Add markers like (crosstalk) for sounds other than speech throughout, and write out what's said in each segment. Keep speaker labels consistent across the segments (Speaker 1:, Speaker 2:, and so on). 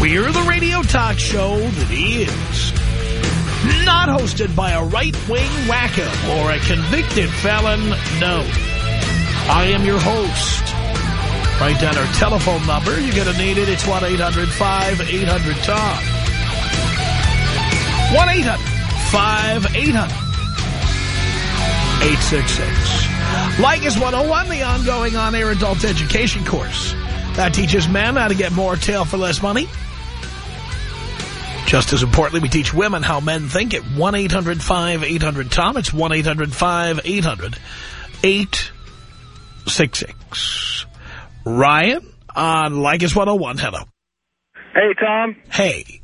Speaker 1: We're the radio talk show that is not hosted by a right-wing wacko or a convicted felon. No. I am your host. Write down our telephone number. You're going to need it. It's 1-800-5800-TOM. 1-800-5800-866. is 101, the ongoing on-air adult education course that teaches men how to get more tail for less money. Just as importantly, we teach women how men think at 1-800-5800-TOM. It's 1-800-5800-866. Ryan on Leykis 101. Hello.
Speaker 2: Hey, Tom.
Speaker 1: Hey.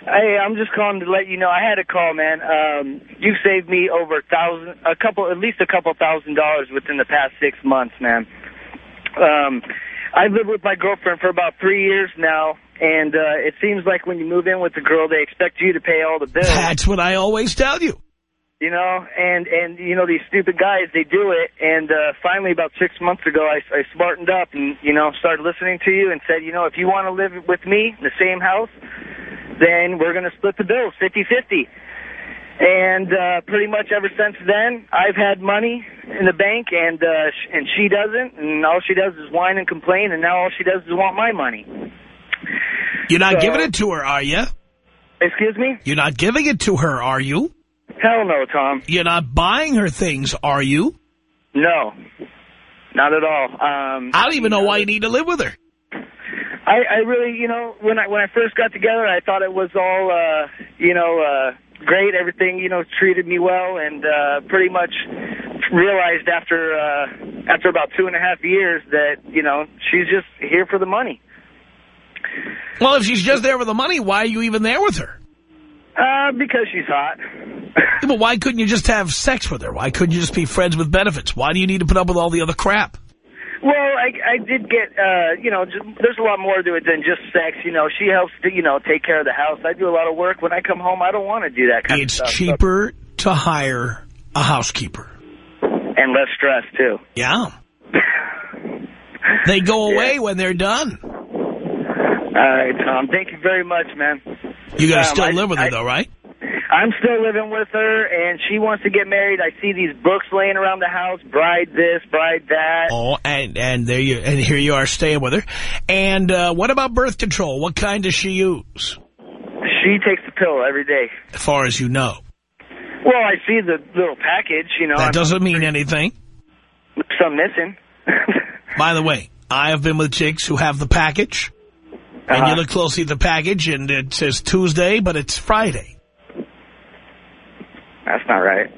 Speaker 2: Hey, I'm just calling to let you know I had a call, man. Um, you saved me over a thousand, a couple, at least a couple thousand dollars within the past six months, man. Um, I've lived with my girlfriend for about three years now, and uh, it seems like when you move in with the girl, they expect you to pay all the bills.
Speaker 1: That's what I always tell you.
Speaker 2: You know, and, and you know, these stupid guys, they do it. And uh, finally, about six months ago, I, I smartened up and, you know, started listening to you and said, you know, if you want to live with me in the same house, then we're going to split the bills 50-50. And uh, pretty much ever since then, I've had money in the bank, and uh, sh and she doesn't. And all she does is whine and complain, and now all she does is want my money.
Speaker 1: You're not
Speaker 2: So-
Speaker 1: giving it to her, are you?
Speaker 2: Excuse me?
Speaker 1: You're not giving it to her, are you?
Speaker 2: Hell no, Tom.
Speaker 1: You're not buying her things, are you?
Speaker 2: No, not at all. Um,
Speaker 1: I don't even know why you need to live with her.
Speaker 2: I, I really, you know, when I when I first got together, I thought it was all, uh, you know, uh, great. Everything, you know, treated me well, and uh, pretty much realized after uh, after about two and a half years that, you know, she's just here for the money.
Speaker 1: Well, if she's just there for the money, why are you even there with her?
Speaker 2: Uh, because she's hot.
Speaker 1: Yeah, But why couldn't you just have sex with her? Why couldn't you just be friends with benefits? Why do you need to put up with all the other crap?
Speaker 2: Well, I, I did get, uh, you know, just, there's a lot more to it than just sex. You know, she helps to, you know, take care of the house. I do a lot of work. When I come home, I don't want to do that kind
Speaker 1: It's
Speaker 2: of stuff.
Speaker 1: It's cheaper to hire a housekeeper.
Speaker 2: And less stress, too.
Speaker 1: Yeah. They go (laughs) away when they're done.
Speaker 2: All right, Tom. Thank you very much, man.
Speaker 1: You got to
Speaker 2: Um,
Speaker 1: still
Speaker 2: I-
Speaker 1: live with her,
Speaker 2: I-
Speaker 1: though, right?
Speaker 2: I'm still living with her, and she wants to get married. I see these books laying around the house, bride this, bride that.
Speaker 1: Oh, and and there you and here you are staying with her. And uh, what about birth control? What kind does she use?
Speaker 2: She takes the pill every day.
Speaker 1: As far as you know,
Speaker 2: Well, I see the little package, you know.
Speaker 1: that
Speaker 2: I'm-
Speaker 1: doesn't mean anything.
Speaker 2: Some missing. (laughs)
Speaker 1: By the way, I have been with chicks who have the package, and
Speaker 2: Uh-huh.
Speaker 1: you look closely at the package, and it says Tuesday, but it's Friday.
Speaker 2: That's not right.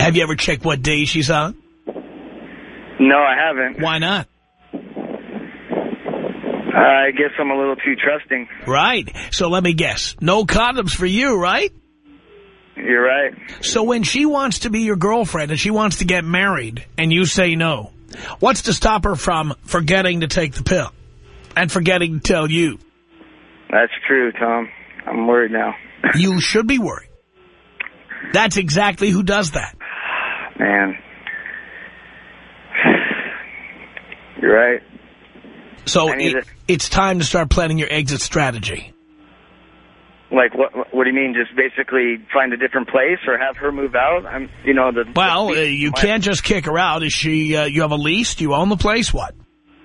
Speaker 1: Have you ever checked what day she's on?
Speaker 2: No, I haven't.
Speaker 1: Why not?
Speaker 2: I guess I'm a little too trusting.
Speaker 1: Right. So let me guess. No condoms for you, right?
Speaker 2: You're right.
Speaker 1: So when she wants to be your girlfriend and she wants to get married and you say no, what's to stop her from forgetting to take the pill and forgetting to tell you?
Speaker 2: That's true, Tom. I'm worried now. (laughs)
Speaker 1: You should be worried. That's exactly who does that.
Speaker 2: Man. (sighs) You're right.
Speaker 1: So it, it's time to start planning your exit strategy.
Speaker 2: Like, what What do you mean? Just basically find a different place or have her move out? I'm, you know, the...
Speaker 1: Well,
Speaker 2: the-
Speaker 1: uh, you can't just kick her out. Is she, uh, you have a lease? Do you own the place? What?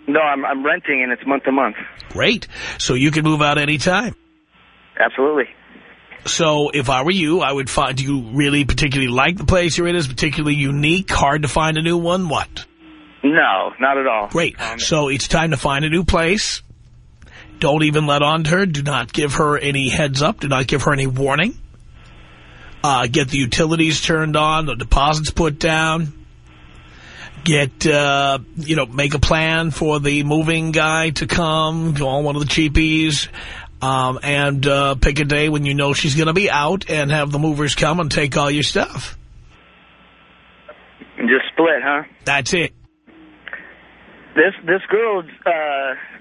Speaker 2: No, I'm, I'm renting and it's month to month.
Speaker 1: Great. So you can move out anytime.
Speaker 2: Absolutely.
Speaker 1: So if I were you, I would find, do you really particularly like the place you're in? Is particularly unique? Hard to find a new one? What?
Speaker 2: No, not at all.
Speaker 1: Great.
Speaker 2: Um,
Speaker 1: So it's time to find a new place. Don't even let on to her. Do not give her any heads up. Do not give her any warning. Uh, get the utilities turned on, the deposits put down. Get, uh, you know, make a plan for the moving guy to come, go on one of the cheapies. um, and uh, pick a day when you know she's going to be out and have the movers come and take all your stuff.
Speaker 2: Just split, huh?
Speaker 1: That's it.
Speaker 2: This this girl, uh,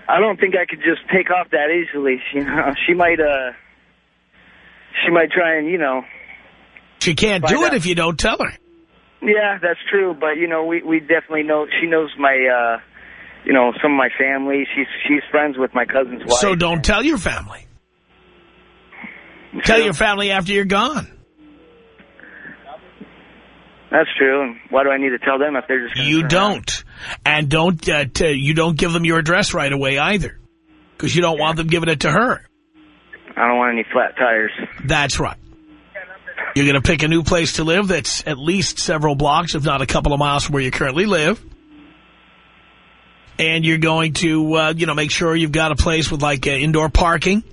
Speaker 2: I don't think I could just take off that easily. She, you know, she might, uh, she might try and, you know.
Speaker 1: She can't do it if you don't tell her.
Speaker 2: Yeah, that's true. But you know, we we definitely know. She knows my, uh, you know, some of my family. She's she's friends with my cousin's wife.
Speaker 1: So don't tell your family. Tell your family after you're gone.
Speaker 2: That's true. And why do I need to tell them if they're just?
Speaker 1: You don't, and don't uh, you don't give them your address right away either, because you don't yeah. want them giving it to her.
Speaker 2: I don't want any flat tires.
Speaker 1: That's right. You're going to pick a new place to live that's at least several blocks, if not a couple of miles from where you currently live. And you're going to, uh, you know, make sure you've got a place with, like, uh, indoor parking.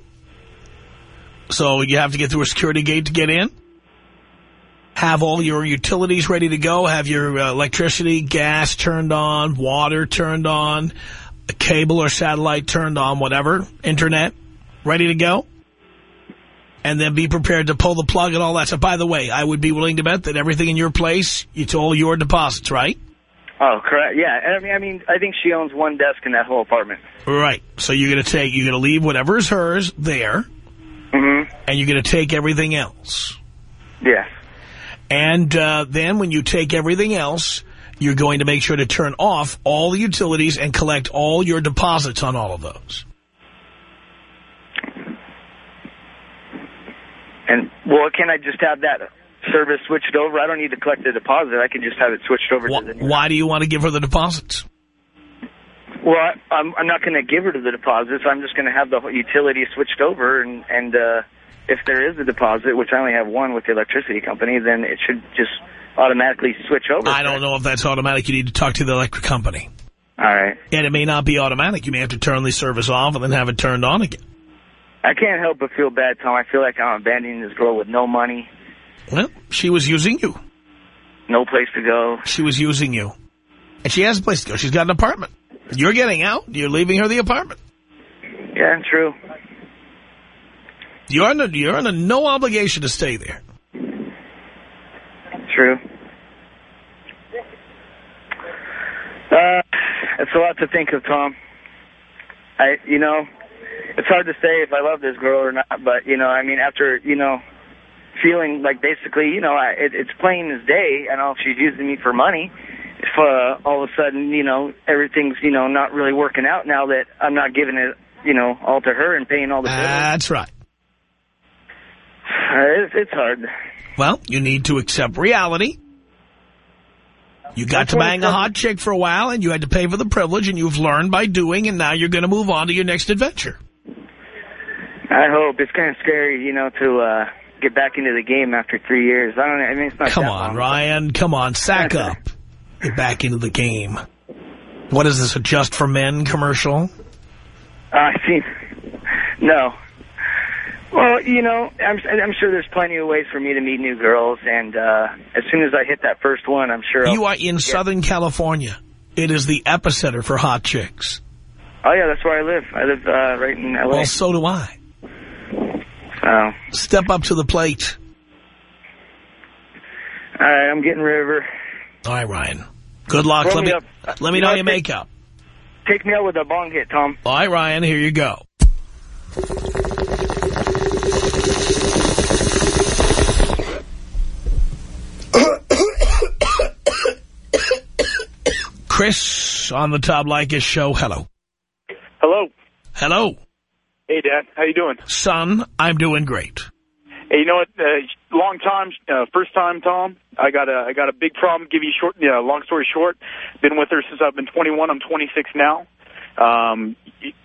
Speaker 1: So you have to get through a security gate to get in. Have all your utilities ready to go. Have your uh, electricity, gas turned on, water turned on, cable or satellite turned on, whatever, internet ready to go and then be prepared to pull the plug and all that. So, by the way, I would be willing to bet that everything in your place, it's all your deposits, right?
Speaker 2: Oh, correct. Yeah. I mean, I mean, I think she owns one desk in that whole apartment.
Speaker 1: Right. So you're going to take, you're going to leave whatever is hers there.
Speaker 2: Mm -hmm.
Speaker 1: And you're going to take everything else.
Speaker 2: Yes.
Speaker 1: And uh, then when you take everything else, you're going to make sure to turn off all the utilities and collect all your deposits on all of those.
Speaker 2: And, well, can I just have that service switched over? I don't need to collect the deposit. I can just have it switched over the...
Speaker 1: Why do you want to give her the deposits?
Speaker 2: Well, I, I'm, I'm not going to give her to the deposits. I'm just going to have the utility switched over, and, and uh, if there is a deposit, which I only have one with the electricity company, then it should just automatically switch over.
Speaker 1: I don't know if that's automatic. You need to talk to the electric company.
Speaker 2: All right.
Speaker 1: And it may not be automatic. You may have to turn the service off and then have it turned on again.
Speaker 2: I can't help but feel bad, Tom. I feel like I'm abandoning this girl with no money.
Speaker 1: Well, she was using you.
Speaker 2: No place to go.
Speaker 1: She was using you. And she has a place to go. She's got an apartment. You're getting out. You're leaving her the apartment.
Speaker 2: Yeah, true.
Speaker 1: You're under, you're under no obligation to stay there.
Speaker 2: True. Uh, it's a lot to think of, Tom. I, you know, it's hard to say if I love this girl or not, but, you know, I mean, after, you know, feeling like basically, you know, I, it, it's plain as day, I know she's using me for money. If uh, all of a sudden, you know, everything's, you know, not really working out now that I'm not giving it, you know, all to her and paying all the bills.
Speaker 1: That's right. (sighs)
Speaker 2: It's, it's hard.
Speaker 1: Well, you need to accept reality. You got to bang a hot chick for a while, and you had to pay for the privilege, and you've learned by doing, and now you're going to move on to your next adventure.
Speaker 2: I hope. It's kind of scary, you know, to uh, get back into the game after three years. I don't I mean, it's not
Speaker 1: Come on,
Speaker 2: long.
Speaker 1: Ryan. Come on. Sack up. Get back into the game. What is this, a Just for Men commercial?
Speaker 2: Uh, I see. No. Well, you know, I'm, I'm sure there's plenty of ways for me to meet new girls, and uh, as soon as I hit that first one, I'm sure
Speaker 1: You
Speaker 2: I'll
Speaker 1: are in Southern California. It is the epicenter for hot chicks.
Speaker 2: Oh, yeah, that's where I live. I live uh, right in L.A.
Speaker 1: Well, so do I.
Speaker 2: So.
Speaker 1: Step up to the plate.
Speaker 2: All right, I'm getting River.
Speaker 1: All right, Ryan. Good luck. Let
Speaker 2: me
Speaker 1: me, let me
Speaker 2: You
Speaker 1: know
Speaker 2: know,
Speaker 1: your makeup.
Speaker 2: Take me out with a bong hit, Tom.
Speaker 1: All right, Ryan, here you go. Chris on the Tom Leykis show. Hello.
Speaker 3: Hello.
Speaker 1: Hello.
Speaker 3: Hey, Dad. How you doing?
Speaker 1: Son, I'm doing great.
Speaker 3: Hey, you know what? Uh, long time, uh, first time, Tom. I got a I got a big problem. Give you short, yeah. Long story short, been with her since I've been 21. I'm 26 now. Um,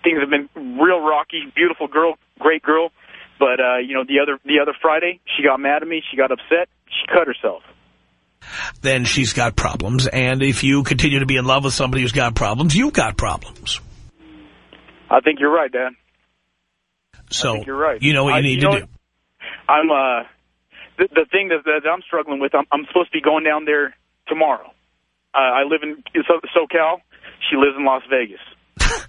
Speaker 3: things have been real rocky. Beautiful girl, great girl. But uh, you know, the other the other Friday, she got mad at me. She got upset. She cut herself.
Speaker 1: Then she's got problems. And if you continue to be in love with somebody who's got problems, you've got problems.
Speaker 3: I think you're right, Dad.
Speaker 1: So,
Speaker 3: you're right.
Speaker 1: you know what you
Speaker 3: I-
Speaker 1: need
Speaker 3: you
Speaker 1: to
Speaker 3: know
Speaker 1: do.
Speaker 3: I'm uh, the, the thing that, that I'm struggling with. I'm, I'm supposed to be going down there tomorrow. Uh, I live in So- SoCal. She lives in Las Vegas. (laughs)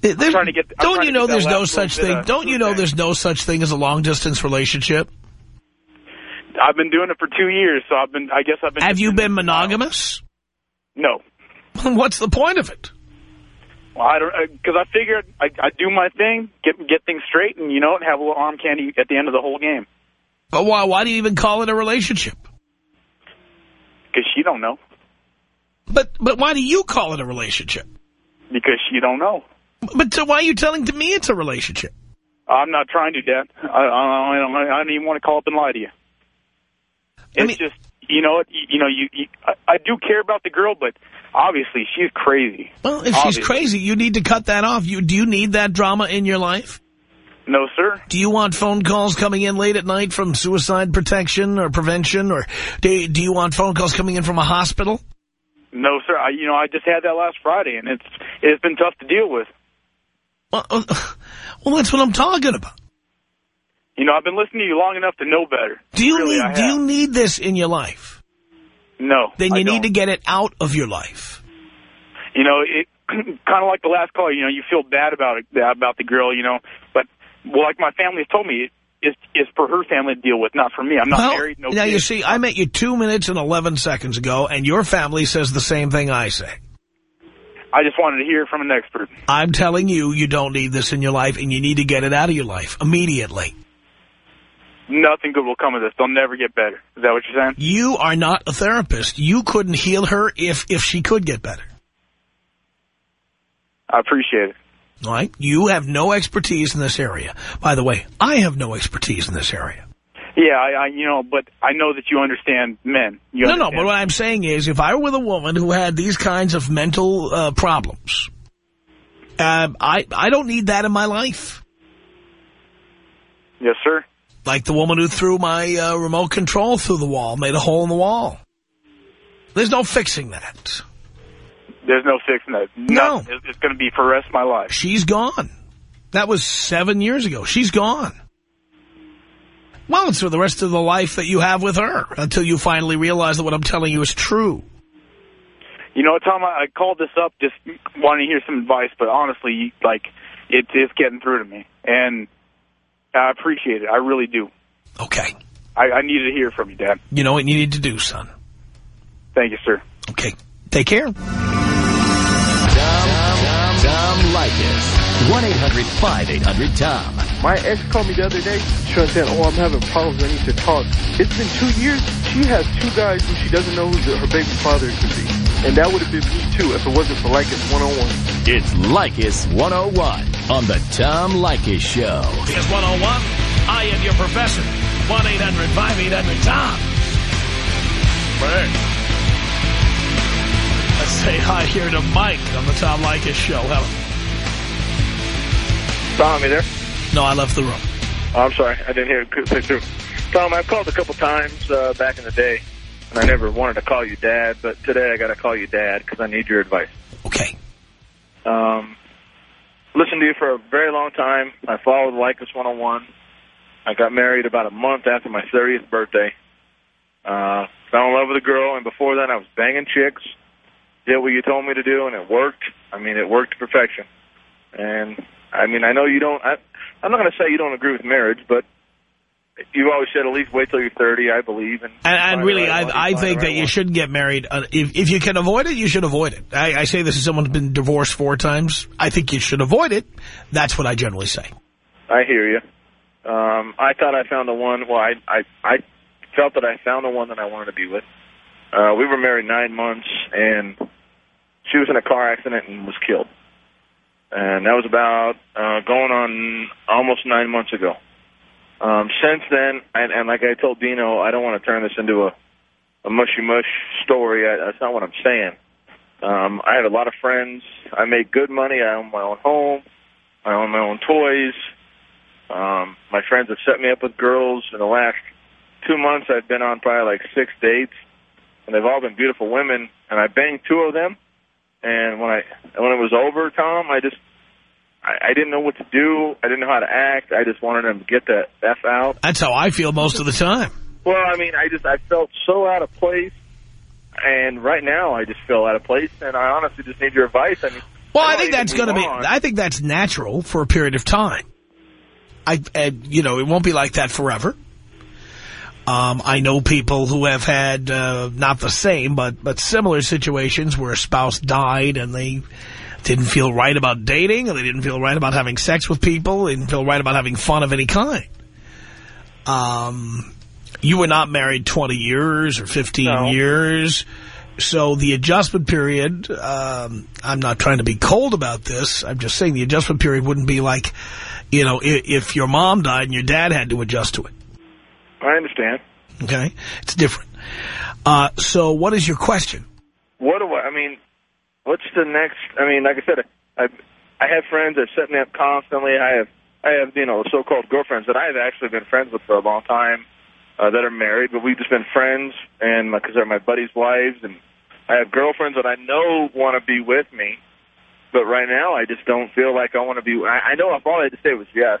Speaker 1: There-
Speaker 3: trying to get-
Speaker 1: don't you know there's no such thing?
Speaker 3: of
Speaker 1: Don't you know there's no such thing as a long distance relationship?
Speaker 3: I've been doing it for two years, so I've been. I guess I've been.
Speaker 1: Have you been monogamous?
Speaker 3: No. (laughs)
Speaker 1: What's the point of it?
Speaker 3: Well, I don't uh, because I figured I, I do my thing, get get things straight, and you know, and have a little arm candy at the end of the whole game.
Speaker 1: But why? Why do you even call it a relationship?
Speaker 3: Because she don't know.
Speaker 1: But but why do you call it a relationship?
Speaker 3: Because she don't know.
Speaker 1: But so why are you telling to me it's a relationship?
Speaker 3: I'm not trying to, Dad. I, I, I, don't, I don't even want to call up and lie to you. It's
Speaker 1: I mean-
Speaker 3: just, you know you, you know, you, you I, I do care about the girl, but obviously she's crazy.
Speaker 1: Well, if she's crazy, you need to cut that off. You do you need that drama in your life?
Speaker 3: No, sir.
Speaker 1: Do you want phone calls coming in late at night from suicide protection or prevention, or do do you want phone calls coming in from a hospital?
Speaker 3: No, sir. I, you know, I just had that last Friday, and it's it's been tough to deal with.
Speaker 1: Well, uh, well, that's what I'm talking about.
Speaker 3: You know, I've been listening to you long enough to know better.
Speaker 1: Do you
Speaker 3: really,
Speaker 1: need do you need this in your life?
Speaker 3: No.
Speaker 1: Then you need to get it out of your life.
Speaker 3: you know, it (clears throat) kind of like the last call. You know, you feel bad about it about the girl. You know, but well, like my family has told me, it's it's for her family to deal with, not for me. I'm not
Speaker 1: Well,
Speaker 3: married. No.
Speaker 1: now you see, I met you two minutes and 11 seconds ago, and your family says the same thing I say.
Speaker 3: I just wanted to hear from an expert.
Speaker 1: I'm telling you, you don't need this in your life, and you need to get it out of your life immediately.
Speaker 3: Nothing good will come of this. They'll never get better. Is that what you're saying?
Speaker 1: You are not a therapist. You couldn't heal her if, if she could get better.
Speaker 3: I appreciate it.
Speaker 1: All right? You have no expertise in this area. By the way, I have no expertise in this area.
Speaker 3: Yeah, I, I you know, but I know that you understand men. You
Speaker 1: No, no, but what I'm saying is if I were with a woman who had these kinds of mental uh, problems, um, I, I don't need that in my life.
Speaker 3: Yes, sir.
Speaker 1: Like the woman who threw my uh, remote control through the wall, made a hole in the wall. There's no fixing that.
Speaker 3: There's no fixing that.
Speaker 1: No.
Speaker 3: Nothing. It's, going to be for the rest of my life.
Speaker 1: She's gone. That was seven years ago. She's gone. Well, it's for the rest of the life that you have with her until you finally realize that what I'm telling you is true.
Speaker 3: You know, Tom, I, I called this up just wanting to hear some advice, but honestly, like, it, it's getting through to me, and I appreciate it. I really do.
Speaker 1: Okay.
Speaker 3: I, I needed to hear from you, Dad.
Speaker 1: You know what you need to do, son.
Speaker 3: Thank you, sir.
Speaker 1: Okay. Take care.
Speaker 4: Tom, Tom, Tom Leykis. 1-800-5800-TOM.
Speaker 5: My ex called me the other day. She was saying, "Oh, I'm having problems. I need to talk." It's been two years. She has two guys who she doesn't know who the, her baby father could be, and that would have been me too if it wasn't for Leykis 101.
Speaker 4: It's Leykis 101 on the Tom Leykis Show.
Speaker 1: Here's 101. I am your professor. 1-800-5800-TOM. Right. Let's say hi here to Mike on the Tom Leykis Show. Hello.
Speaker 5: Tom, you there?
Speaker 1: No, I left the room.
Speaker 5: Oh, I'm sorry, I didn't hear it click through. Tom, I've called a couple times uh, back in the day, and I never wanted to call you Dad, but today I got to call you Dad because I need your advice.
Speaker 1: Okay.
Speaker 5: Um, listened to you for a very long time. I followed Leykis 101. I got married about a month after my 30th birthday. Uh, fell in love with a girl, and before then I was banging chicks. Did what you told me to do, and it worked. I mean, it worked to perfection. And, I mean, I know you don't... I, I'm not going to say you don't agree with marriage, but you've always said at least wait till you're 30, I believe. And,
Speaker 1: And, and really,
Speaker 5: right
Speaker 1: I, I think
Speaker 5: right
Speaker 1: that you shouldn't get married. Uh, if, if you can avoid it, you should avoid it. I, I say this as someone who's been divorced four times. I think you should avoid it. That's what I generally say.
Speaker 5: I hear you. Um, I thought I found the one. Well, I, I I felt that I found the one that I wanted to be with. Uh, we were married nine months, and she was in a car accident and was killed. And that was about uh, going on almost nine months ago. Um, since then, and, and like I told Dino, I don't want to turn this into a, a mushy mush story. I, that's not what I'm saying. Um, I have a lot of friends. I make good money. I own my own home. I own my own toys. Um, my friends have set me up with girls. In the last two months, I've been on probably like six dates, and they've all been beautiful women. And I banged two of them. And when I when it was over, Tom, I just I, I didn't know what to do. I didn't know how to act. I just wanted them to get the f out.
Speaker 1: That's how I feel most of the time.
Speaker 5: Well, I mean, I just I felt so out of place, and right now I just feel out of place, and I honestly just need your advice. I mean,
Speaker 1: Well, I
Speaker 5: know
Speaker 1: think that's going to be. I think that's natural for a period of time. I, and, you know, it won't be like that forever. Um, I know people who have had, uh, not the same, but, but similar situations where a spouse died and they didn't feel right about dating, or they didn't feel right about having sex with people, they didn't feel right about having fun of any kind. Um, you were not married 20 years or 15
Speaker 5: No.
Speaker 1: years. So the adjustment period, um, I'm not trying to be cold about this. I'm just saying the adjustment period wouldn't be like, you know, if, if your mom died and your dad had to adjust to it.
Speaker 5: I understand.
Speaker 1: Okay? It's different. Uh, so what is your question?
Speaker 5: What do I? I mean, what's the next? I mean, like I said, I I have friends that set me up constantly. I have I have you know so-called girlfriends that I have actually been friends with for a long time uh, that are married, but we've just been friends, and because they're my buddies' wives, and I have girlfriends that I know want to be with me, but right now I just don't feel like I want to be. I, I know if all I had to say was yes.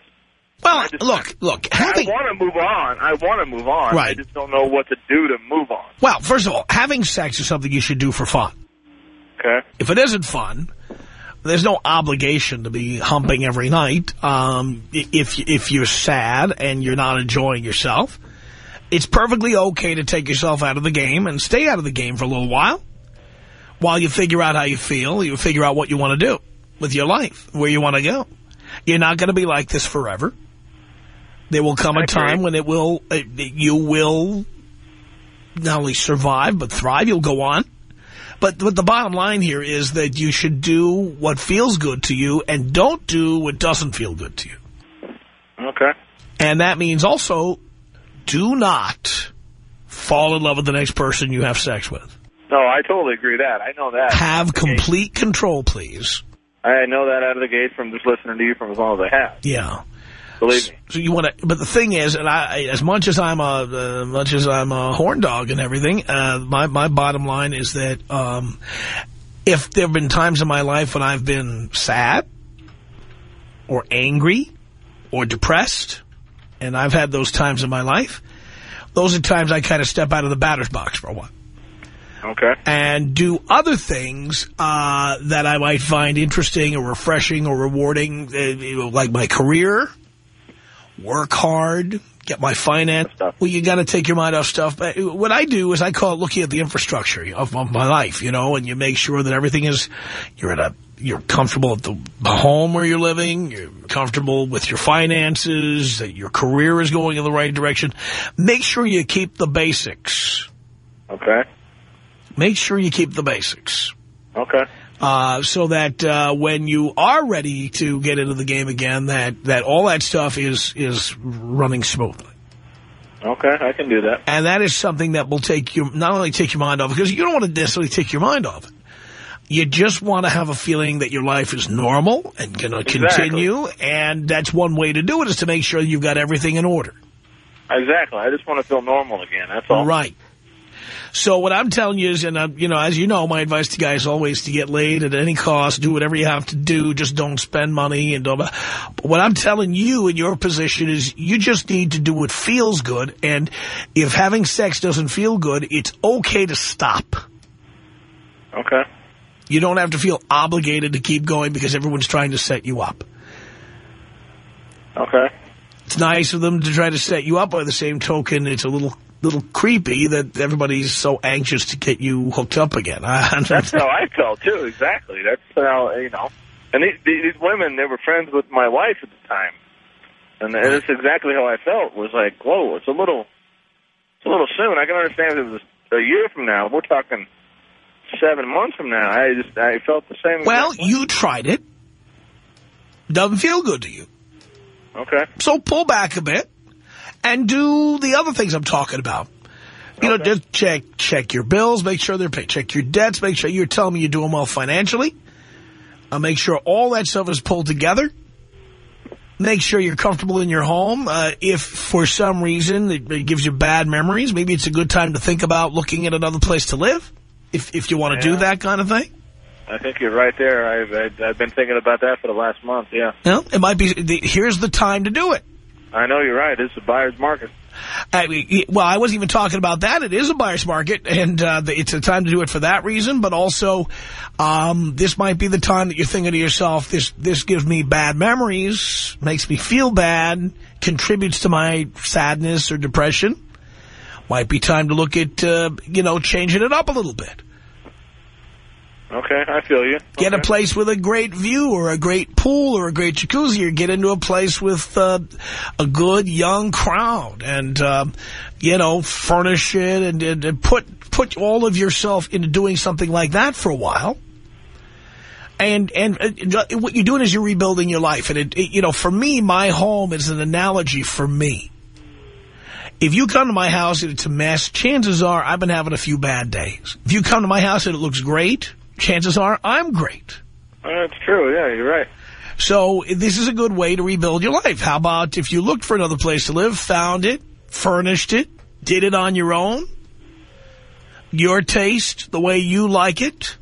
Speaker 1: Well, look, look,
Speaker 5: I want to move on. I want to move on.
Speaker 1: Right.
Speaker 5: I just don't know what to do to move on.
Speaker 1: well, first of all, having sex is something you should do for fun.
Speaker 5: Okay.
Speaker 1: If it isn't fun, there's no obligation to be humping every night. Um, if if you're sad and you're not enjoying yourself, it's perfectly okay to take yourself out of the game and stay out of the game for a little while, while you figure out how you feel. You figure out what you want to do with your life, where you want to go. You're not going to be like this forever. There will come a time when it will, uh, you will not only survive but thrive. You'll go on. But, but the bottom line here is that you should do what feels good to you and don't do what doesn't feel good to you.
Speaker 5: Okay.
Speaker 1: And that means also do not fall in love with the next person you have sex with.
Speaker 5: No, I totally agree that. I know that.
Speaker 1: Have complete control, please.
Speaker 5: I know that out of the gate from just listening to you from as long as I have.
Speaker 1: Yeah.
Speaker 5: Believe me.
Speaker 1: So you want to, but the thing is, and I, as much as I'm a, uh, much as I'm a horn dog and everything, uh, my, my bottom line is that, um, if there have been times in my life when I've been sad or angry or depressed, and I've had those times in my life, those are times I kind of step out of the batter's box for a while
Speaker 5: Okay.
Speaker 1: and do other things uh, that I might find interesting or refreshing or rewarding, uh, like my career, work hard, get my finance.
Speaker 5: Stuff.
Speaker 1: Well, you got to take your mind off stuff. But what I do is I call it looking at the infrastructure of, of my life, you know, and you make sure that everything is, you're at a, you're comfortable at the home where you're living, you're comfortable with your finances, that your career is going in the right direction. Make sure you keep the basics.
Speaker 5: Okay.
Speaker 1: Make sure you keep the basics.
Speaker 5: Okay.
Speaker 1: Uh, so that uh, when you are ready to get into the game again, that, that all that stuff is is running smoothly.
Speaker 5: Okay. I can do that.
Speaker 1: And that is something that will take you, not only take your mind off, because you don't want to necessarily take your mind off it. You just want to have a feeling that your life is normal and going to
Speaker 5: Exactly.
Speaker 1: continue. And that's one way to do it is to make sure you've got everything in order.
Speaker 5: Exactly. I just want to feel normal again. That's all.
Speaker 1: Right. So what I'm telling you is, and uh, you know, as you know, my advice to guys is always to get laid at any cost, do whatever you have to do, just don't spend money and don't. But what I'm telling you in your position is, you just need to do what feels good, and if having sex doesn't feel good, it's okay to stop.
Speaker 5: Okay.
Speaker 1: You don't have to feel obligated to keep going because everyone's trying to set you up.
Speaker 5: Okay.
Speaker 1: It's nice of them to try to set you up. By the same token, it's a little little creepy that everybody's so anxious to get you hooked up again. (laughs)
Speaker 5: That's how I felt too. Exactly. That's how you know. And these, these women, they were friends with my wife at the time, and that's exactly how I felt. Was like, whoa, it's a little, it's a little soon. I can understand if it was a year from now. We're talking seven months from now. I just, I felt the same.
Speaker 1: Well, you tried it. Doesn't feel good to you.
Speaker 5: okay?
Speaker 1: So pull back a bit and do the other things I'm talking about. You know, just check check your bills, make sure they're paid. Check your debts, make sure you're telling me you're doing well financially. Uh, make sure all that stuff is pulled together. Make sure you're comfortable in your home. Uh, if for some reason it, it gives you bad memories, maybe it's a good time to think about looking at another place to live. If if you want to
Speaker 5: Yeah.
Speaker 1: do that kind of thing.
Speaker 5: I think you're right there. I've, I've, I've been thinking about that for the last month. Yeah,
Speaker 1: You it might be. The, here's the time to do it.
Speaker 5: I know you're right. It's a buyer's market.
Speaker 1: I mean, well, I wasn't even talking about that. It is a buyer's market, and uh, it's a time to do it for that reason. But also, um, this might be the time that you're thinking to yourself, this this gives me bad memories, makes me feel bad, contributes to my sadness or depression. Might be time to look at, uh, you know, changing it up a little bit.
Speaker 5: Okay, I feel you.
Speaker 1: Get
Speaker 5: okay.
Speaker 1: a place with a great view or a great pool or a great jacuzzi or get into a place with uh, a good young crowd and, uh, you know, furnish it and, and, and, put put all of yourself into doing something like that for a while. And and uh, what you're doing is you're rebuilding your life. And, it, it, you know, for me, my home is an analogy for me. If you come to my house and it's a mess, chances are I've been having a few bad days. If you come to my house and it looks great, chances are I'm great.
Speaker 5: That's true. Yeah, you're right.
Speaker 1: So this is a good way to rebuild your life. How about if you looked for another place to live, found it, furnished it, did it on your own, your taste, the way you like it,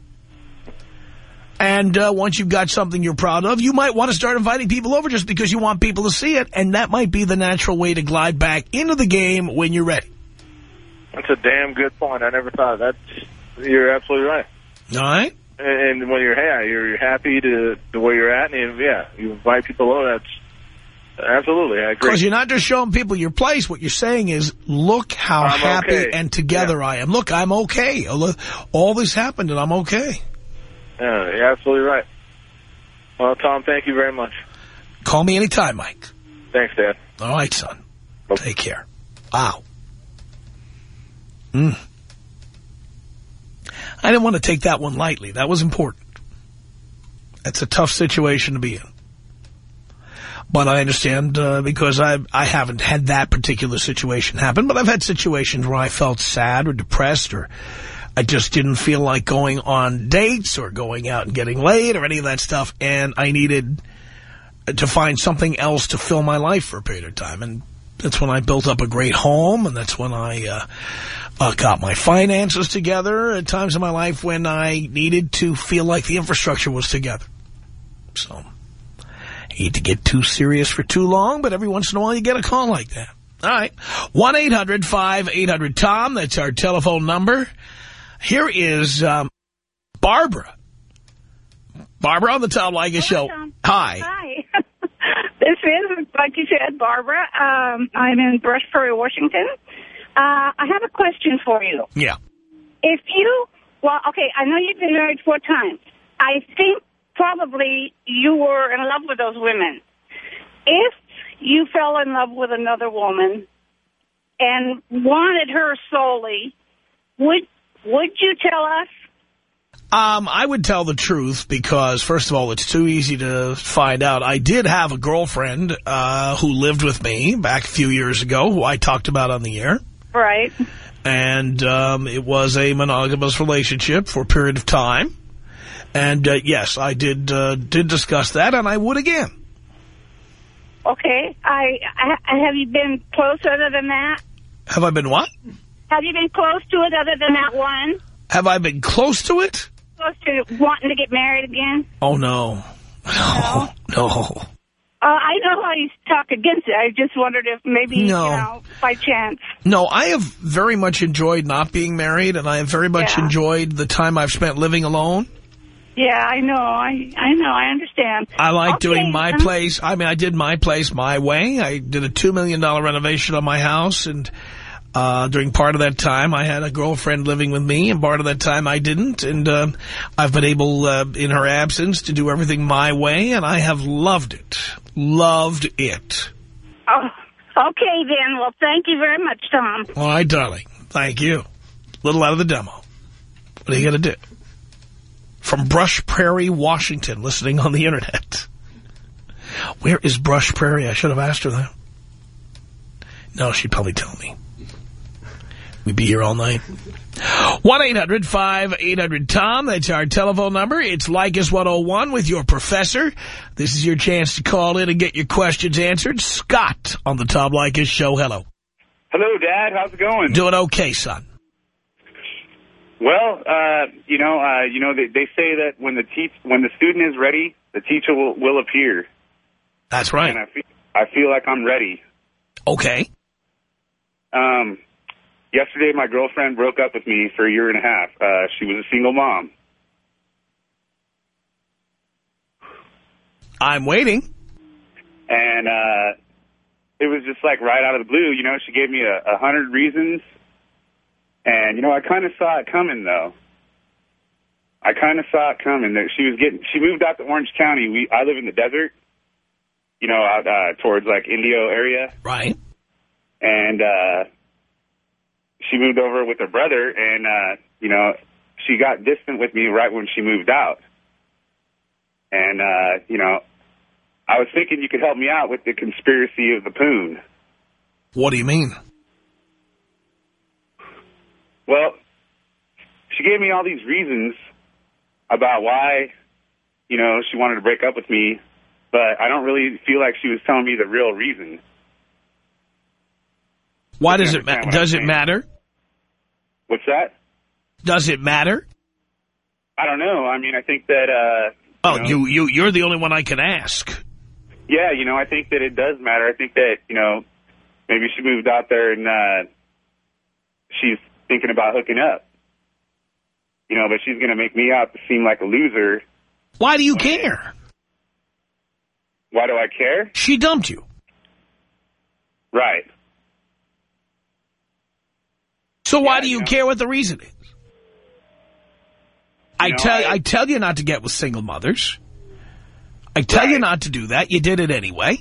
Speaker 1: and uh, once you've got something you're proud of, you might want to start inviting people over just because you want people to see it, and that might be the natural way to glide back into the game when you're ready.
Speaker 5: That's a damn good point. I never thought of that. You're absolutely right.
Speaker 1: All right.
Speaker 5: And, and when you're you're happy to the way you're at, and yeah, you invite people over. That's absolutely I agree.
Speaker 1: Because you're not just showing people your place. What you're saying is, look how
Speaker 5: I'm
Speaker 1: happy
Speaker 5: okay.
Speaker 1: and together
Speaker 5: Yeah.
Speaker 1: I am. Look, I'm okay. All this happened, and I'm okay.
Speaker 5: Yeah, you're absolutely right. Well, Tom, thank you very much.
Speaker 1: Call me anytime, Mike.
Speaker 5: Thanks, Dad.
Speaker 1: All right, son. Take care. Wow. Mm. I didn't want to take that one lightly. That was important. That's a tough situation to be in. But I understand uh, because I I haven't had that particular situation happen, but I've had situations where I felt sad or depressed or I just didn't feel like going on dates or going out and getting laid or any of that stuff, and I needed to find something else to fill my life for a period of time. And that's when I built up a great home, and that's when I uh, uh, got my finances together at times in my life when I needed to feel like the infrastructure was together. So, hate to get too serious for too long, but every once in a while you get a call like that. All right. 1-800-5800-TOM. That's our telephone number. Here is um, Barbara. Barbara on the Tom Leykis Show.
Speaker 6: Tom.
Speaker 1: Hi.
Speaker 6: Hi. This is, like you said, Barbara. Um, I'm in Brush Prairie, Washington. Uh, I have a question for you.
Speaker 1: Yeah.
Speaker 6: If you, well, okay, I know you've been married four times. I think probably you were in love with those women. If you fell in love with another woman and wanted her solely, would would you tell us?
Speaker 1: Um, I would tell the truth because, first of all, it's too easy to find out. I did have a girlfriend uh, who lived with me back a few years ago, who I talked about on the air.
Speaker 6: Right.
Speaker 1: And um, it was a monogamous relationship for a period of time. And, uh, yes, I did uh, did discuss that, and I would again.
Speaker 6: Okay. I, I have you been close other than that?
Speaker 1: Have I been what?
Speaker 6: Have you been close to it other than that one?
Speaker 1: Have I been close to it?
Speaker 6: To wanting to get married again?
Speaker 1: Oh, no. No, no.
Speaker 6: Uh, I know how you talk against it. I just wondered if maybe,
Speaker 1: No.
Speaker 6: you know, by chance.
Speaker 1: No, I have very much enjoyed not being married, and I have very much
Speaker 6: Yeah.
Speaker 1: enjoyed the time I've spent living alone.
Speaker 6: Yeah, I know. I I know. I understand.
Speaker 1: I like
Speaker 6: Okay,
Speaker 1: doing my
Speaker 6: um,
Speaker 1: place. I mean, I did my place my way. I did a $2 million renovation on my house, and uh, during part of that time, I had a girlfriend living with me, and part of that time I didn't. And uh, I've been able, uh, in her absence, to do everything my way, and I have loved it. Loved it.
Speaker 6: Oh, okay, then. Well, thank you very much, Tom.
Speaker 1: All right, darling. Thank you. Little out of the demo. What are you going to do? From Brush Prairie, Washington, listening on the Internet. Where is Brush Prairie? I should have asked her that. No, she'd probably tell me. We'd be here all night. 1-800-5800-TOM. That's our telephone number. It's Leykis 101 with your professor. This is your chance to call in and get your questions answered. Scott on the Tom Leykis Show. Hello.
Speaker 7: Hello, Dad. How's it going?
Speaker 1: Doing okay, son.
Speaker 7: Well, uh, you know, uh, you know, they, they say that when the teach when the student is ready, the teacher will, will appear,
Speaker 1: That's
Speaker 7: and I
Speaker 1: right.
Speaker 7: feel I feel like I'm ready.
Speaker 1: Okay.
Speaker 7: Um, yesterday, my girlfriend broke up with me for a year and a half. Uh, she was a single mom.
Speaker 1: I'm waiting.
Speaker 7: And uh, it was just like right out of the blue. You know, she gave me a, a hundred reasons. And, you know, I kind of saw it coming, though. I kind of saw it coming. That she was getting, she moved out to Orange County. We, I live in the desert, you know, out uh, towards like Indio area.
Speaker 1: Right.
Speaker 7: And uh, she moved over with her brother, and uh, you know, she got distant with me right when she moved out. And uh, you know, I was thinking you could help me out with the conspiracy of the poon.
Speaker 1: What do you mean?
Speaker 7: Well, she gave me all these reasons about why, you know, she wanted to break up with me, but I don't really feel like she was telling me the real reason.
Speaker 1: Why does it ma
Speaker 7: understand I'm
Speaker 1: does it matter?
Speaker 7: What's that?
Speaker 1: Does it matter?
Speaker 7: I don't know. I mean, I think that, uh,
Speaker 1: Oh,
Speaker 7: know-
Speaker 1: you you you're the only one I can ask.
Speaker 7: yeah, you know, I think that it does matter. I think that, you know, maybe she moved out there and, uh, she's thinking about hooking up. You know, but she's going to make me out to seem like a loser.
Speaker 1: Why do you care?
Speaker 7: Why do I care?
Speaker 1: She dumped you.
Speaker 7: Right.
Speaker 1: So why
Speaker 7: Yeah,
Speaker 1: do you care what the reason is? I tell
Speaker 7: I-
Speaker 1: I tell you not to get with single mothers. I tell you not to do that. You did it anyway.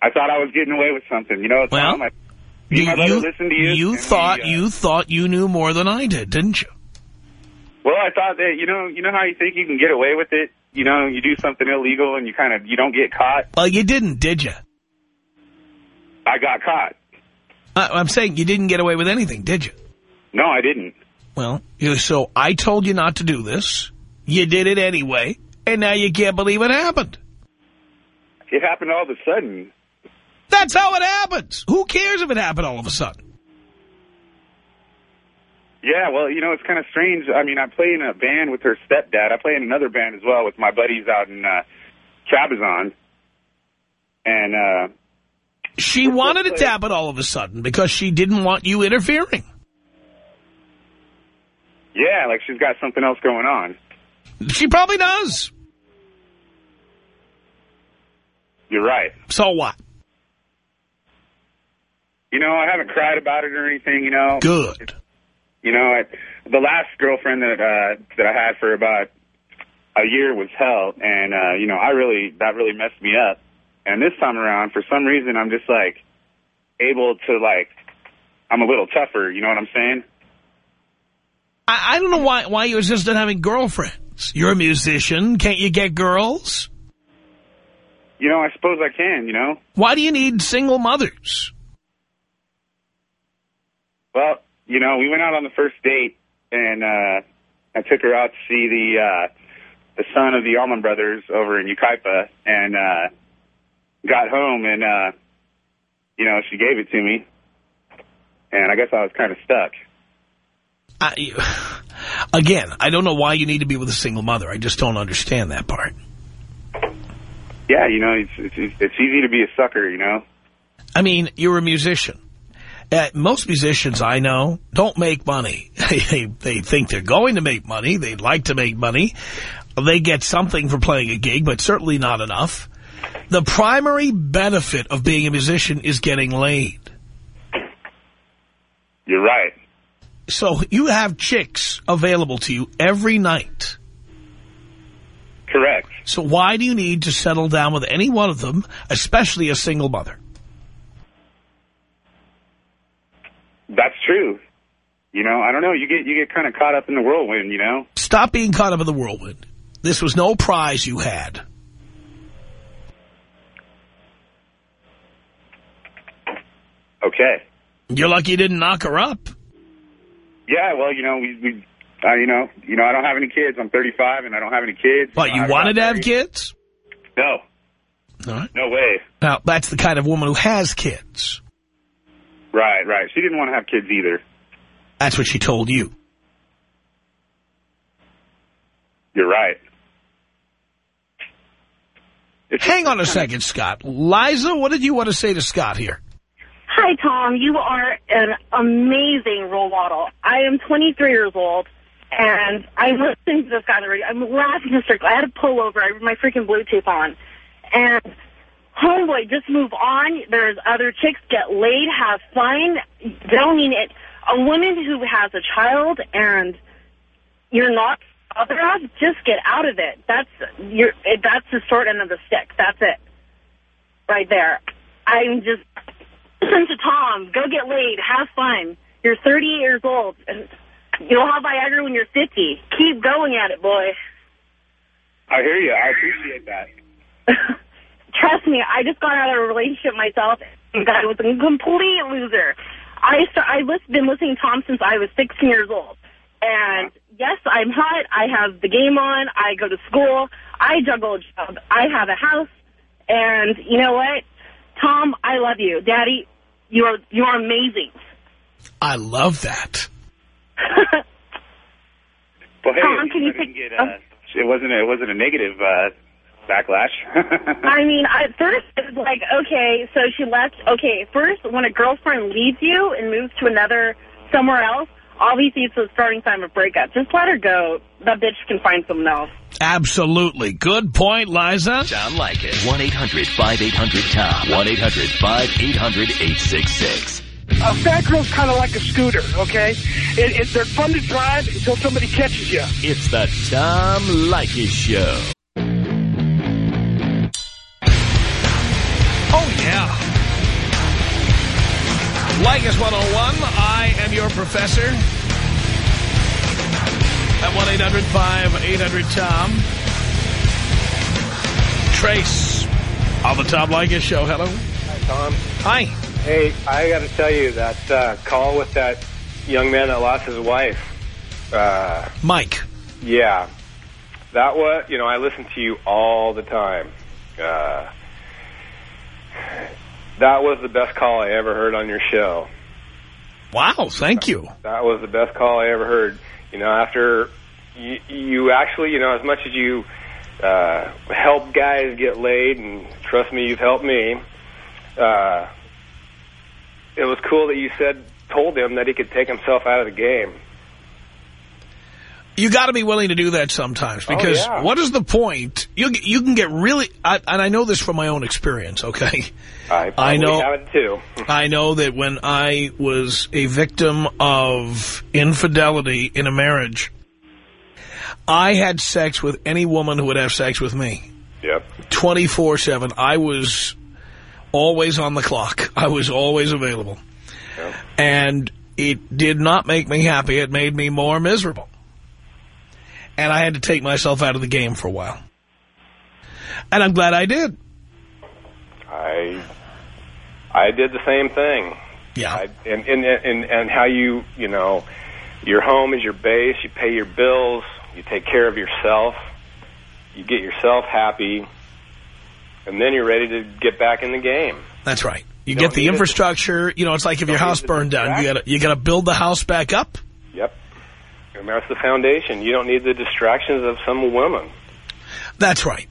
Speaker 7: I thought I was getting away with something. You know,
Speaker 1: Well,
Speaker 7: me and my brother listened to you.
Speaker 1: you thought
Speaker 7: uh,
Speaker 1: you thought you knew more than I did, didn't you?
Speaker 7: Well, I thought that, you know, you know how you think you can get away with it? You know, you do something illegal and you kind of, you don't get caught.
Speaker 1: Well, you didn't, did you?
Speaker 7: I got caught.
Speaker 1: Uh, I'm saying you didn't get away with anything, did you?
Speaker 7: No, I didn't.
Speaker 1: Well, so I told you not to do this. You did it anyway, and now you can't believe it happened.
Speaker 7: It happened all of a sudden.
Speaker 1: That's how it happens. Who cares if it happened all of a sudden?
Speaker 7: Yeah, well, you know, it's kind of strange. I mean, I play in a band with her stepdad. I play in another band as well with my buddies out in uh, Cabazon. And, uh,
Speaker 1: She wanted to
Speaker 7: both
Speaker 1: tap it all of a sudden because she didn't want you interfering.
Speaker 7: Yeah, like she's got something else going on.
Speaker 1: She probably does.
Speaker 7: You're right.
Speaker 1: So what?
Speaker 7: You know, I haven't cried about it or anything, you know.
Speaker 1: Good.
Speaker 7: You know, I, the last girlfriend that uh, that I had for about a year was hell, and uh, you know, I really that really messed me up. And this time around, for some reason, I'm just like able to like I'm a little tougher. You know what I'm saying?
Speaker 1: I, I don't know why why you insist on having girlfriends. You're a musician. Can't you get girls?
Speaker 7: You know, I suppose I can. You know,
Speaker 1: Why do you need single mothers?
Speaker 7: well, you know, we went out on the first date, and uh, I took her out to see the uh, the son of the Allman Brothers over in Yucaipa, and uh, got home, and uh, you know, she gave it to me, and I guess I was kind of stuck.
Speaker 1: I, (sighs) again, I don't know why you need to be with a single mother. I just don't understand that part.
Speaker 7: Yeah, you know, it's it's, it's easy to be a sucker, you know.
Speaker 1: I mean, you're a musician. Uh, most musicians I know don't make money. (laughs) they, they think they're going to make money. They'd like to make money. They get something for playing a gig, but certainly not enough. The primary benefit of being a musician is getting laid.
Speaker 7: You're right.
Speaker 1: So you have chicks available to you every night.
Speaker 7: Correct.
Speaker 1: So why do you need to settle down with any one of them, especially a single mother?
Speaker 7: That's true. You know, I don't know. You get you get kind of caught up in the whirlwind, you know.
Speaker 1: Stop being caught up in the whirlwind. This was no prize you had.
Speaker 7: Okay.
Speaker 1: You're lucky you didn't knock her up.
Speaker 7: Yeah. Well, you know, we we. Uh, you know, you know, I don't have any kids. I'm 35, and I don't have any kids.
Speaker 1: But you
Speaker 7: I
Speaker 1: wanted to have kids?
Speaker 7: No,
Speaker 1: All right.
Speaker 7: no way.
Speaker 1: Now, that's the kind of woman who has kids.
Speaker 7: Right, right. She didn't want to have kids either.
Speaker 1: That's what she told you.
Speaker 7: You're right. It's
Speaker 1: Hang on a second, Scott. Liza, what did you want to say to Scott here?
Speaker 8: Hi, Tom. You are an amazing role model. I am 23 years old, and I'm listening to this guy on the radio. I'm laughing hysterically. I had to pull over. I had my freaking Bluetooth on. And, homeboy, just move on. There's other chicks. Get laid. Have fun. Don't mean it. A woman who has a child and you're not father of, just get out of it. That's, you're, that's the short end of the stick. That's it. Right there. I'm just listen (clears throat) to Tom. Go get laid. Have fun. You're 38 years old. And you'll have Viagra when you're 50. Keep going at it, boy.
Speaker 7: I hear you. I appreciate that. (laughs)
Speaker 8: Trust me, I just got out of a relationship myself. And God was a complete loser. I I've been listening to Tom since I was 16 years old. And yes, I'm hot. I have the game on. I go to school. I juggle a job. I have a house. And you know what? Tom, I love you. Daddy, you are, you are amazing.
Speaker 1: I love that. (laughs)
Speaker 7: Well, hey,
Speaker 8: Tom, can you
Speaker 7: I
Speaker 8: take-
Speaker 7: get, uh, it wasn't a, it wasn't a negative uh, backlash. (laughs)
Speaker 8: I mean, at first it was like, okay, so she left. Okay, first, when a girlfriend leaves you and moves to another, somewhere else, obviously it's the starting time of breakup. Just let her go. That bitch can find someone else.
Speaker 1: Absolutely. Good point, Liza.
Speaker 4: Tom Leykis. 1-800-5800-TOM. 1-800-5800-866.
Speaker 9: A fat girl's kind of like a scooter, okay? It, it, they're fun to drive until somebody catches you.
Speaker 4: It's the Tom Leykis Show.
Speaker 1: Leykis 101, I am your professor. At 1-800-5800-TOM. Trace on the Tom Leykis Show. Hello.
Speaker 10: Hi, Tom.
Speaker 1: Hi.
Speaker 10: Hey, I got to tell you that uh, call with that young man that lost his wife. Uh,
Speaker 1: Mike.
Speaker 10: yeah, that was. You know, I listen to you all the time. Uh, that was the best call I ever heard on your show.
Speaker 1: Wow, thank you.
Speaker 10: That was the best call I ever heard. You know, after you, you actually, you know, as much as you uh, help guys get laid, and trust me, you've helped me. Uh, it was cool that you said, told him that he could take himself out of the game.
Speaker 1: You got to be willing to do that sometimes oh, because
Speaker 10: Oh, yeah.
Speaker 1: what is the point? You you can get really, I, and I know this from my own experience. Okay,
Speaker 10: I, (laughs)
Speaker 1: I know.
Speaker 10: have it too. (laughs)
Speaker 1: I know that when I was a victim of infidelity in a marriage, I had sex with any woman who would have sex with me.
Speaker 10: Yep.
Speaker 1: 24-7. I was always on the clock. I was always available. And it did not make me happy. It made me more miserable. And I had to take myself out of the game for a while. And I'm glad I did.
Speaker 10: I I did the same thing.
Speaker 1: Yeah.
Speaker 10: I, and, and and and how you you know your home is your base. You pay your bills. You take care of yourself. You get yourself happy, and then you're ready to get back in the game.
Speaker 1: That's right. You get the
Speaker 10: need it.
Speaker 1: infrastructure. You know, it's like if your house burned down, you got to you got to build the house back up.
Speaker 10: Yep. And that's the foundation. You don't need the distractions of some woman.
Speaker 1: That's right.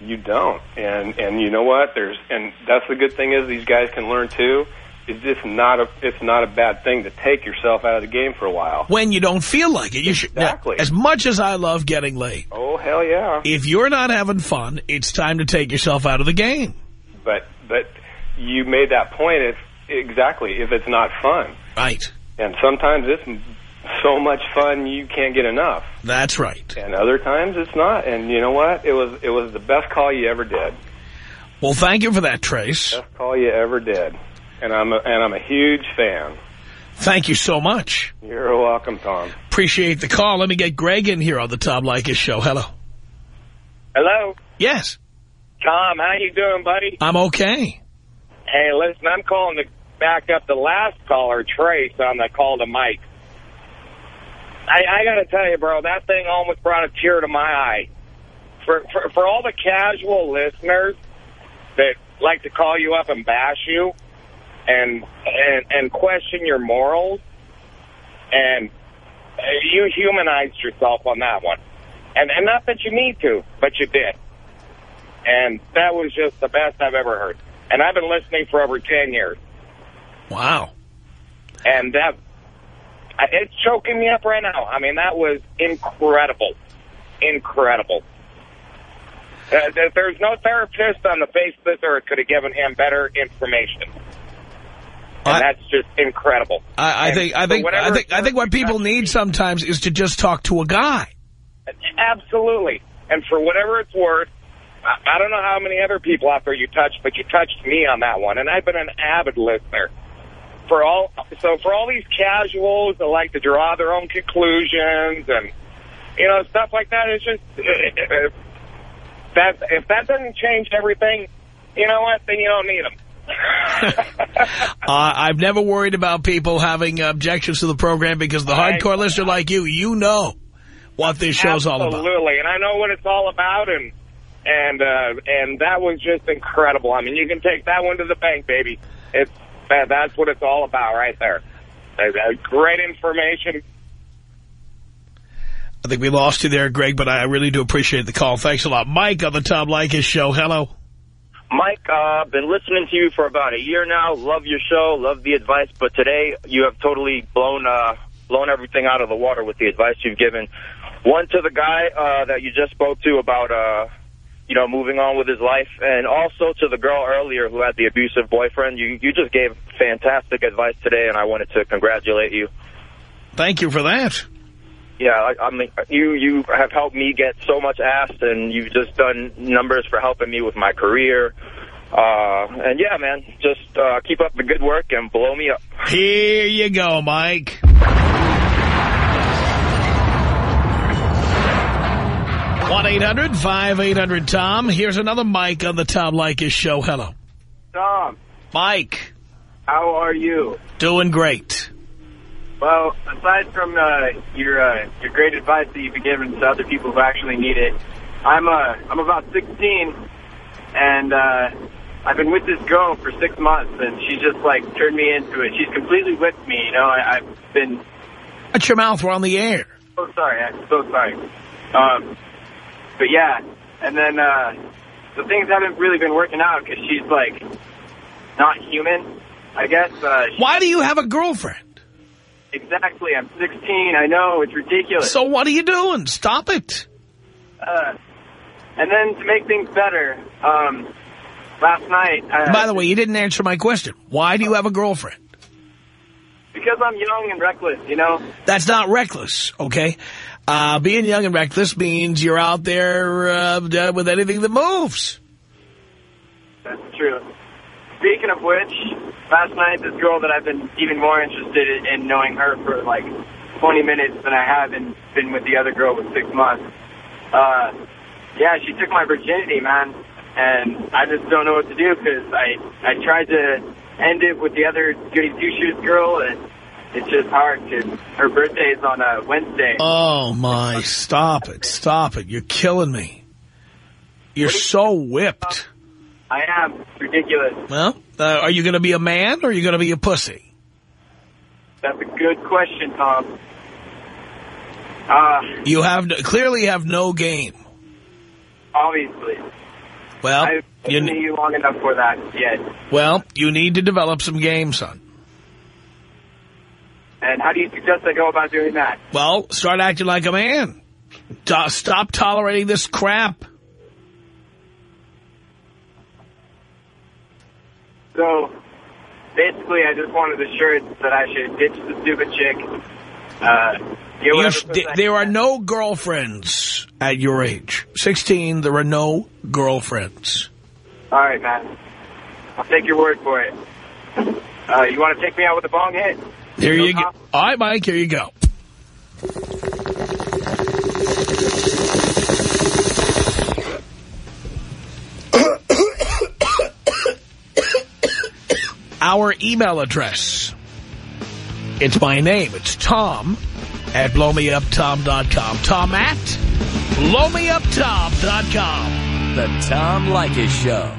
Speaker 10: You don't. And and you know what? There's and that's the good thing is these guys can learn too. It's just not a it's not a bad thing to take yourself out of the game for a while.
Speaker 1: When you don't feel like it, you should. now,
Speaker 10: Exactly.
Speaker 1: as much as I love getting laid,
Speaker 10: Oh hell yeah.
Speaker 1: if you're not having fun, it's time to take yourself out of the game.
Speaker 10: But but you made that point. If exactly if it's not fun,
Speaker 1: Right.
Speaker 10: and sometimes it's so much fun you can't get enough,
Speaker 1: That's right.
Speaker 10: and other times it's not. And you know what? It was it was the best call you ever did.
Speaker 1: Well, thank you for that, Trace.
Speaker 10: Best call you ever did. And I'm a, and I'm a huge fan.
Speaker 1: Thank you so much.
Speaker 10: You're welcome, Tom.
Speaker 1: Appreciate the call. Let me get Greg in here on the Tom Leykis show. Hello.
Speaker 11: Hello,
Speaker 1: Yes,
Speaker 11: Tom. How you doing, buddy?
Speaker 1: I'm okay.
Speaker 11: Hey, listen, I'm calling to back up the last caller, Trace, on the call to Mike. I, I got to tell you, bro, that thing almost brought a tear to my eye. For, for for all the casual listeners that like to call you up and bash you, and and and question your morals, and uh, you humanized yourself on that one, and and not that you need to, but you did. And that was just the best I've ever heard. And I've been listening for over 10 years.
Speaker 1: Wow.
Speaker 11: And that, it's choking me up right now. I mean, that was incredible. Incredible. Uh, there's no therapist on the face of this earth could have given him better information. And that's just incredible.
Speaker 1: I, I think I think I think I think what people need sometimes is to just talk to a guy.
Speaker 11: Absolutely. And for whatever it's worth, I, I don't know how many other people out there you touched, but you touched me on that one. And I've been an avid listener. For all, so for all these casuals that like to draw their own conclusions and, you know, stuff like that, it's just, uh, that, if that doesn't change everything, you know what, then you don't need them. (laughs)
Speaker 1: Uh, I've never worried about people having objections to the program because the hardcore listener like you, you know what this show's all about.
Speaker 11: Absolutely, and I know what it's all about, and and uh, and that was just incredible. I mean, you can take that one to the bank, baby. It's that, that's what it's all about right there. Uh, uh, great information.
Speaker 1: I think we lost you there, Greg, but I really do appreciate the call. Thanks a lot. Mike on the Tom Leykis show. Hello.
Speaker 12: Mike, uh, been listening to you for about a year now. Love your show, love the advice, but today you have totally blown uh, blown everything out of the water with the advice you've given. One to the guy uh, that you just spoke to about, uh, you know, moving on with his life, and also to the girl earlier who had the abusive boyfriend. You you just gave fantastic advice today, and I wanted to congratulate you.
Speaker 1: Thank you for that.
Speaker 12: Yeah, I, I mean, you you have helped me get so much ass, and you've just done numbers for helping me with my career. Uh, and yeah, man, just uh, keep up the good work and blow me up.
Speaker 1: Here you go, Mike. One 800 tom Here's another Mike on the Tom Leykis show. Hello.
Speaker 13: Tom,
Speaker 1: Mike.
Speaker 13: how are you?
Speaker 1: Doing great.
Speaker 13: Well, aside from uh, your uh, your great advice that you've been giving to other people who actually need it, I'm uh, I'm about 16, and uh, I've been with this girl for six months, and she just like turned me into it. She's completely whipped me. You know, I, I've been
Speaker 1: Shut your mouth. We're on the air.
Speaker 13: Oh, sorry. I'm so sorry. Um, but yeah, and then uh, the things haven't really been working out because she's like not human. I guess. Uh,
Speaker 1: Why do you have a girlfriend?
Speaker 13: Exactly. I'm 16. I know it's ridiculous.
Speaker 1: So what are you doing? Stop it.
Speaker 13: Uh, and then to make things better, um, last night. Uh,
Speaker 1: By the way, you didn't answer my question. Why do you have a girlfriend?
Speaker 13: because I'm young and reckless, you know.
Speaker 1: That's not reckless, okay? Uh, being young and reckless means you're out there uh, with anything that moves.
Speaker 13: That's true. Speaking of which, last night this girl that I've been even more interested in- in knowing her for like 20 minutes than I have and been with the other girl with six months. Uh, yeah, she took my virginity, man, and I just don't know what to do because I I tried to end it with the other goody two shoes girl, and it's just hard because her birthday is on a Wednesday.
Speaker 1: Oh, my. Stop it. Stop it. You're killing me. You're so whipped.
Speaker 13: I am ridiculous.
Speaker 1: Well, uh, are you going to be a man or are you going to be a pussy?
Speaker 13: That's a good question, Tom. Uh,
Speaker 1: You have clearly have no game.
Speaker 13: obviously.
Speaker 1: Well,
Speaker 13: I've
Speaker 1: you,
Speaker 13: you long enough for that yet.
Speaker 1: well, you need to develop some game, son.
Speaker 13: And how do you suggest I go about doing that?
Speaker 1: Well, start acting like a man. Stop tolerating this crap.
Speaker 13: So, basically, I just wanted assurance that I should ditch the stupid chick. Uh, get
Speaker 1: You sh- there are no girlfriends at your age. 16, there are no girlfriends.
Speaker 13: All right, man. I'll take your word for it. Uh, you want to take me out with a bong hit?
Speaker 1: Here you go. All right, Mike, here you go. Our email address. It's my name. It's Tom at blowmeuptom.com. Tom at blowmeuptom.com.
Speaker 4: The Tom Leykis Show.